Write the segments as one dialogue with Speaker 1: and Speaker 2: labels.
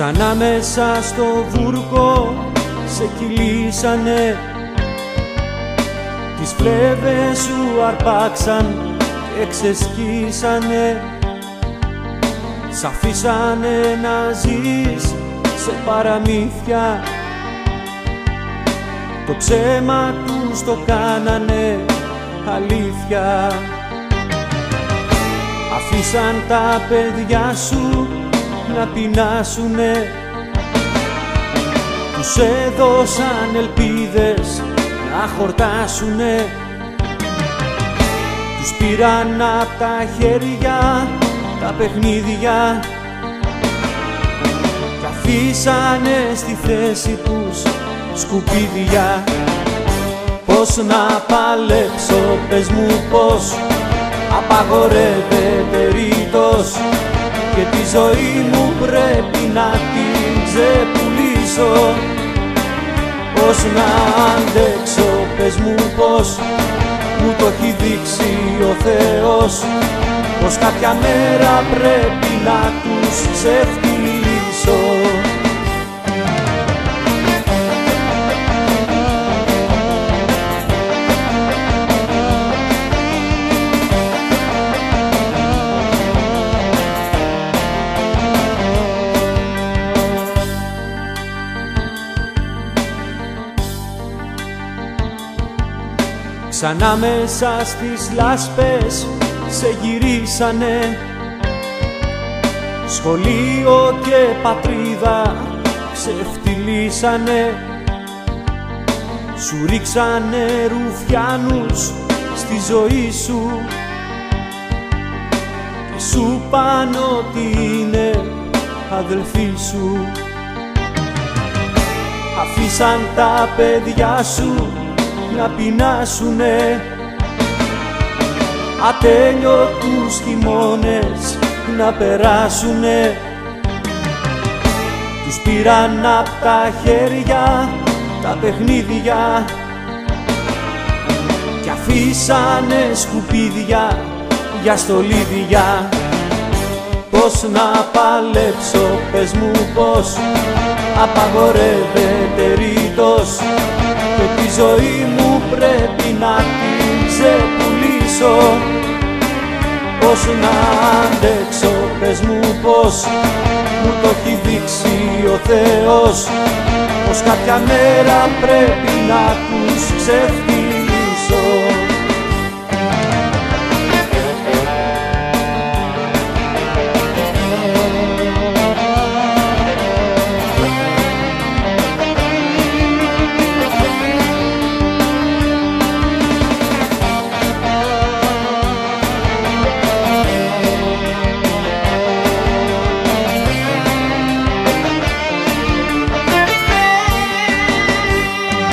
Speaker 1: Ξανά μέσα στο βούρκο σε κυλήσανε. Τις φλέβες σου αρπάξαν και ξεσκίσανε. Σ' αφήσανε να ζεις σε παραμύθια. Το ψέμα τους το κάνανε αλήθεια. Αφήσαν τα παιδιά σου να πεινάσουνε Τους έδωσαν ελπίδες να χορτάσουνε. Τους πήραν απ' τα χέρια τα παιχνίδια Κι αφήσανε στη θέση τους σκουπίδια. Πώς να παλέψω πες μου πώς απαγορεύεται ρήτος και τη ζωή μου πρέπει να την ξεπουλήσω. Πώς να αντέξω, πες μου πώς μου το έχει δείξει ο Θεός. Πως κάποια μέρα πρέπει να τους ξεφτυλίσω Ξανά μέσα στις λάσπες σε γυρίσανε. Σχολείο και πατρίδα ξεφτυλίσανε. Σου ρίξανε ρουφιάνους στη ζωή σου. Και σου πάνω ότι είναι αδελφοί σου. Αφήσαν τα παιδιά σου να πεινάσουνε. Ατέλειωτους χειμώνες να περάσουνε. Τους πήραν απ' τα χέρια τα παιχνίδια κι αφήσανε σκουπίδια για στολίδια. Πώς να παλέψω, πες μου πώς απαγορεύεται ρήτος και τη ζωή μου πρέπει να την ξεπουλήσω. Πώς να αντέξω, πες μου πώς μου το έχει δείξει ο Θεός. Πως κάποια μέρα πρέπει να τους ξεφτυλίσω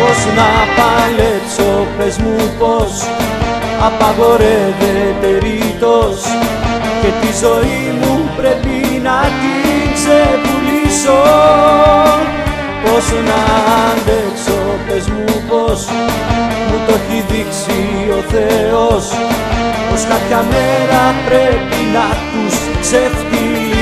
Speaker 1: Πώς να παλέψω, πες μου πώς απαγορεύεται ρήτος και τη ζωή μου πρέπει να την ξεπουλήσω. Πώς να αντέξω, πες μου πώς μου το έχει δείξει ο Θεός. Πως κάποια μέρα πρέπει να τους ξεφύγω